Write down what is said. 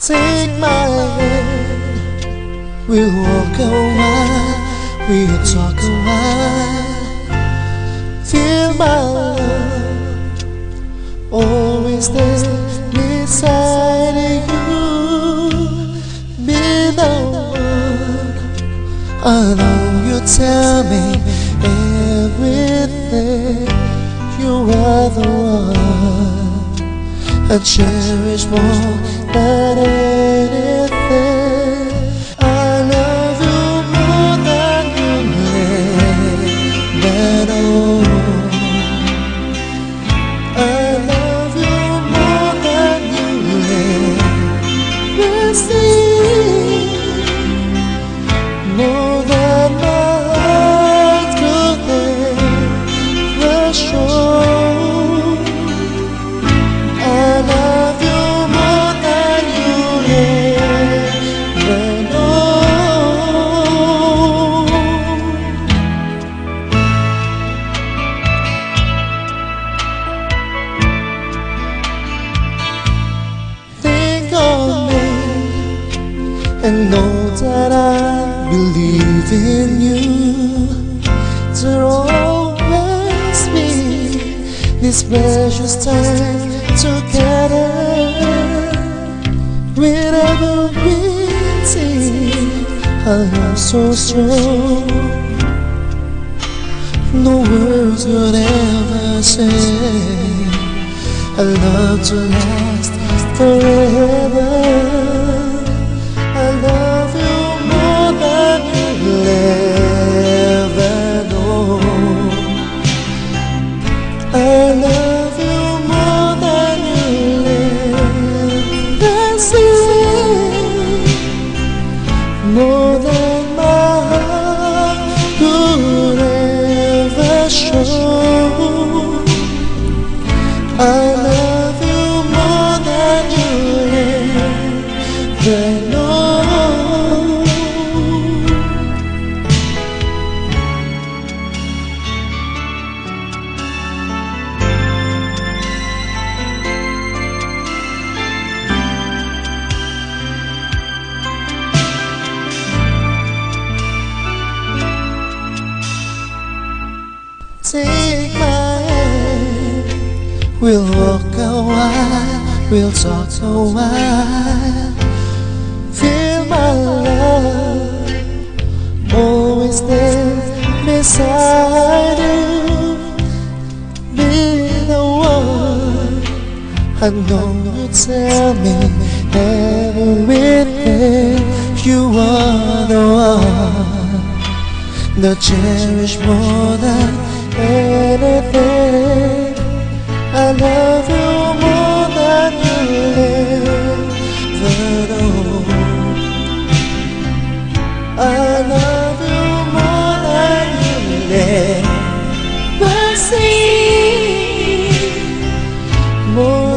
Take my hand, we'll walk a while, we'll talk a while. Feel my love, always there beside you. Be the one, I know you tell me everything. You are the one I cherish more than anything. And know that I believe in you. To always be this precious time together. Whenever we see our love so strong, no words could ever say. A love to last forever. Take my hand, we'll walk a while, we'll talk a while. Feel my love, always there beside you. Be the one, I know you tell me everything. You are the one that cherish more than anything. I love you more than you ever know. I love you more than you ever see. More